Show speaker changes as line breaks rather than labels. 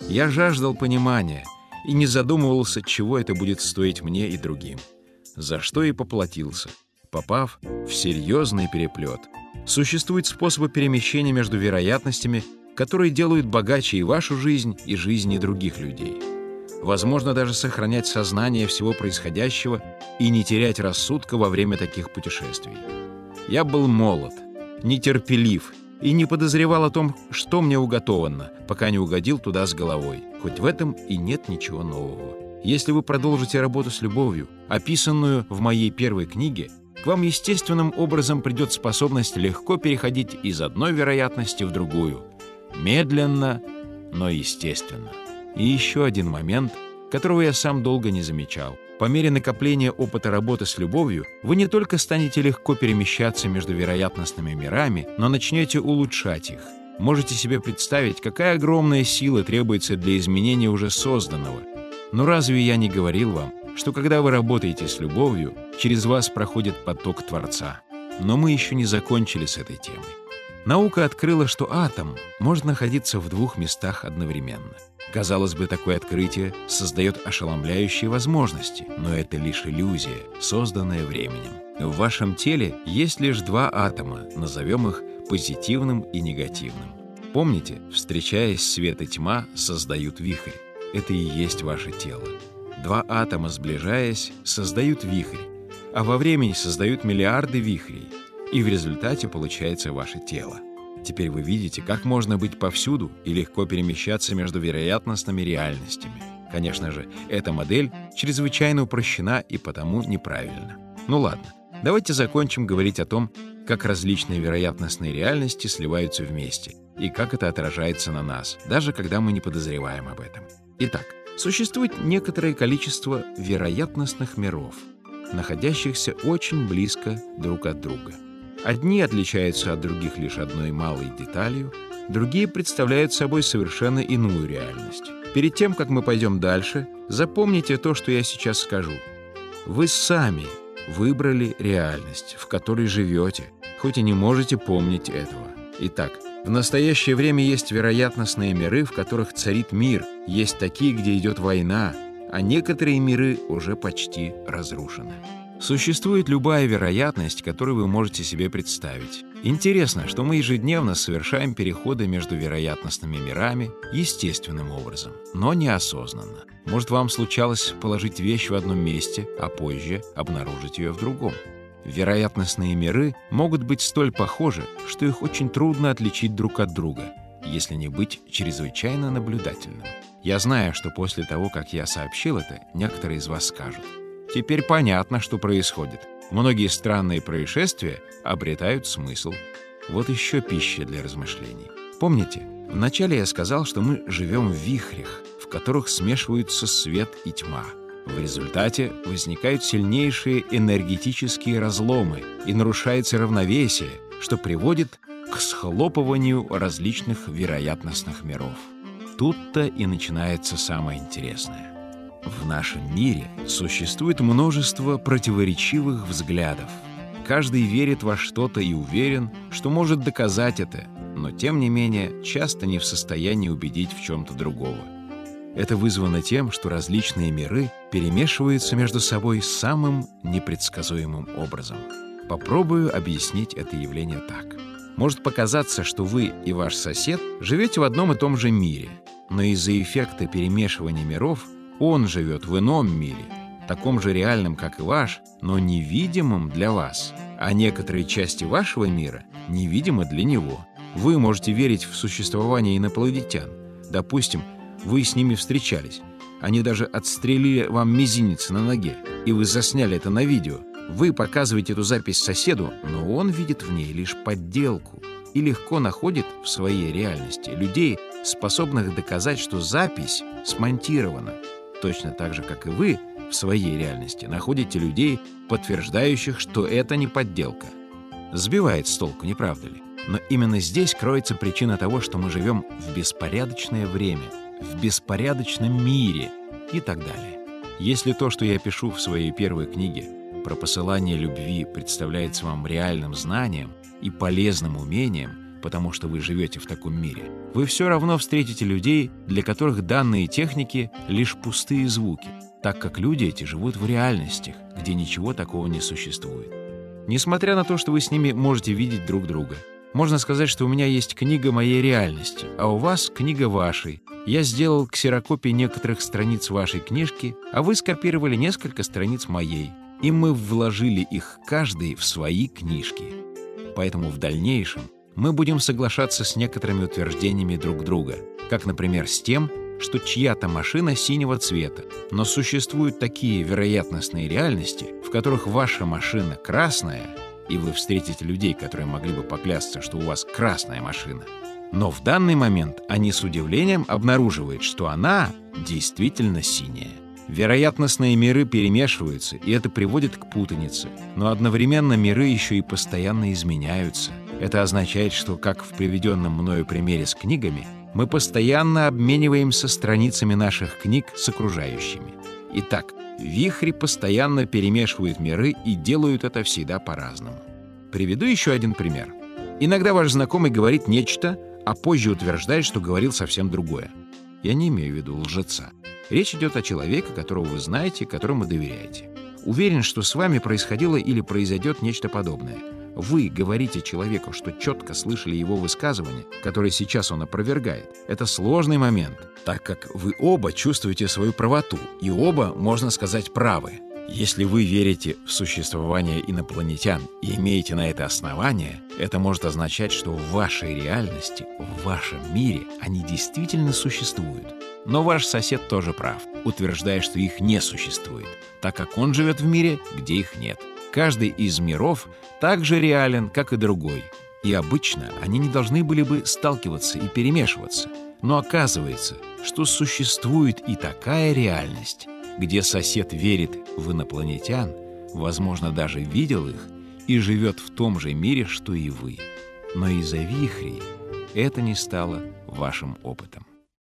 Я жаждал понимания и не задумывался, чего это будет стоить мне и другим. За что и поплатился, попав в серьезный переплет. Существуют способы перемещения между вероятностями, которые делают богаче и вашу жизнь, и жизни других людей. Возможно даже сохранять сознание всего происходящего и не терять рассудка во время таких путешествий. Я был молод, нетерпелив и не подозревал о том, что мне уготовано, пока не угодил туда с головой. Хоть в этом и нет ничего нового. Если вы продолжите работу с любовью, описанную в моей первой книге, к вам естественным образом придет способность легко переходить из одной вероятности в другую. Медленно, но естественно. И еще один момент, которого я сам долго не замечал. По мере накопления опыта работы с любовью, вы не только станете легко перемещаться между вероятностными мирами, но начнете улучшать их. Можете себе представить, какая огромная сила требуется для изменения уже созданного. Но разве я не говорил вам, что когда вы работаете с любовью, через вас проходит поток Творца? Но мы еще не закончили с этой темой. Наука открыла, что атом может находиться в двух местах одновременно. Казалось бы, такое открытие создает ошеломляющие возможности, но это лишь иллюзия, созданная временем. В вашем теле есть лишь два атома, назовем их позитивным и негативным. Помните, встречаясь свет и тьма, создают вихрь. Это и есть ваше тело. Два атома, сближаясь, создают вихрь, а во времени создают миллиарды вихрей, и в результате получается ваше тело. Теперь вы видите, как можно быть повсюду и легко перемещаться между вероятностными реальностями. Конечно же, эта модель чрезвычайно упрощена и потому неправильна. Ну ладно, давайте закончим говорить о том, как различные вероятностные реальности сливаются вместе и как это отражается на нас, даже когда мы не подозреваем об этом. Итак, существует некоторое количество вероятностных миров, находящихся очень близко друг от друга — Одни отличаются от других лишь одной малой деталью, другие представляют собой совершенно иную реальность. Перед тем, как мы пойдем дальше, запомните то, что я сейчас скажу. Вы сами выбрали реальность, в которой живете, хоть и не можете помнить этого. Итак, в настоящее время есть вероятностные миры, в которых царит мир, есть такие, где идет война, а некоторые миры уже почти разрушены. Существует любая вероятность, которую вы можете себе представить. Интересно, что мы ежедневно совершаем переходы между вероятностными мирами естественным образом, но неосознанно. Может, вам случалось положить вещь в одном месте, а позже обнаружить ее в другом. Вероятностные миры могут быть столь похожи, что их очень трудно отличить друг от друга, если не быть чрезвычайно наблюдательным. Я знаю, что после того, как я сообщил это, некоторые из вас скажут – Теперь понятно, что происходит. Многие странные происшествия обретают смысл. Вот еще пища для размышлений. Помните, вначале я сказал, что мы живем в вихрях, в которых смешиваются свет и тьма. В результате возникают сильнейшие энергетические разломы и нарушается равновесие, что приводит к схлопыванию различных вероятностных миров. Тут-то и начинается самое интересное. В нашем мире существует множество противоречивых взглядов. Каждый верит во что-то и уверен, что может доказать это, но тем не менее часто не в состоянии убедить в чем-то другого. Это вызвано тем, что различные миры перемешиваются между собой самым непредсказуемым образом. Попробую объяснить это явление так. Может показаться, что вы и ваш сосед живете в одном и том же мире, но из-за эффекта перемешивания миров он живет в ином мире, таком же реальном, как и ваш, но невидимом для вас, а некоторые части вашего мира невидимы для него. Вы можете верить в существование инопланетян. Допустим, вы с ними встречались. Они даже отстрелили вам мизинец на ноге, и вы засняли это на видео. Вы показываете эту запись соседу, но он видит в ней лишь подделку и легко находит в своей реальности людей, способных доказать, что запись смонтирована точно так же, как и вы, в своей реальности находите людей, подтверждающих, что это не подделка. Сбивает с толку, не правда ли? Но именно здесь кроется причина того, что мы живем в беспорядочное время, в беспорядочном мире и так далее. Если то, что я пишу в своей первой книге про посылание любви представляется вам реальным знанием и полезным умением, потому что вы живете в таком мире, вы все равно встретите людей, для которых данные техники — лишь пустые звуки, так как люди эти живут в реальностях, где ничего такого не существует. Несмотря на то, что вы с ними можете видеть друг друга. Можно сказать, что у меня есть книга моей реальности, а у вас книга вашей. Я сделал ксерокопии некоторых страниц вашей книжки, а вы скопировали несколько страниц моей, и мы вложили их каждый в свои книжки. Поэтому в дальнейшем мы будем соглашаться с некоторыми утверждениями друг друга, как, например, с тем, что чья-то машина синего цвета, но существуют такие вероятностные реальности, в которых ваша машина красная, и вы встретите людей, которые могли бы поклясться, что у вас красная машина. Но в данный момент они с удивлением обнаруживают, что она действительно синяя. Вероятностные миры перемешиваются, и это приводит к путанице. Но одновременно миры еще и постоянно изменяются. Это означает, что, как в приведенном мною примере с книгами, мы постоянно обмениваемся страницами наших книг с окружающими. Итак, вихри постоянно перемешивают миры и делают это всегда по-разному. Приведу еще один пример. Иногда ваш знакомый говорит нечто, а позже утверждает, что говорил совсем другое. Я не имею в виду лжеца. Речь идет о человеке, которого вы знаете, которому доверяете. Уверен, что с вами происходило или произойдет нечто подобное. Вы говорите человеку, что четко слышали его высказывание, которое сейчас он опровергает. Это сложный момент, так как вы оба чувствуете свою правоту, и оба, можно сказать, правы. Если вы верите в существование инопланетян и имеете на это основание, это может означать, что в вашей реальности, в вашем мире они действительно существуют. Но ваш сосед тоже прав, утверждая, что их не существует, так как он живет в мире, где их нет. Каждый из миров так же реален, как и другой, и обычно они не должны были бы сталкиваться и перемешиваться. Но оказывается, что существует и такая реальность, где сосед верит в инопланетян, возможно, даже видел их и живет в том же мире, что и вы. Но из-за вихрей это не стало вашим опытом.